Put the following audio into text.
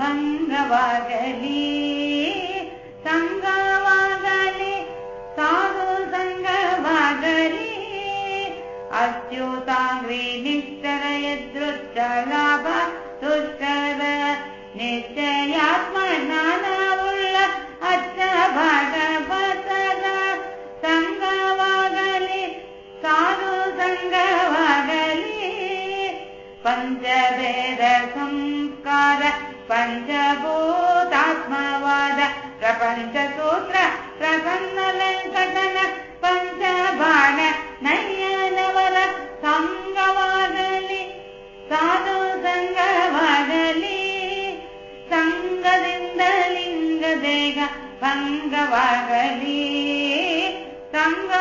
ಭಂಗವಾಗಲಿ ಸಂಘವಾಗಲಿ ಸಾಧು ಸಂಘವಾಗಲಿ ಅತ್ಯುತಾಂಗ್ರಿ साधु ಎದೃಷ್ಟ ಲಾಭ ದುಷ್ಟರ ನಿಶ್ಚಯಾತ್ಮ ಜ್ಞಾನವುಳ್ಳ ಅಚ್ಚ भाग ಸಂಘವಾಗಲಿ ಸಾಧು ಸಂಘವಾಗಲಿ पञ्चवेद ಸಂಸ್ಕಾರ पञ्चभूतात्मवाद प्रपञ्च सूत्र प्रसन्नलङ्कधन पञ्चभाग नयनव संघवाली साधु संघवाली संघदि लिङ्गदेग भङ्गवगी संग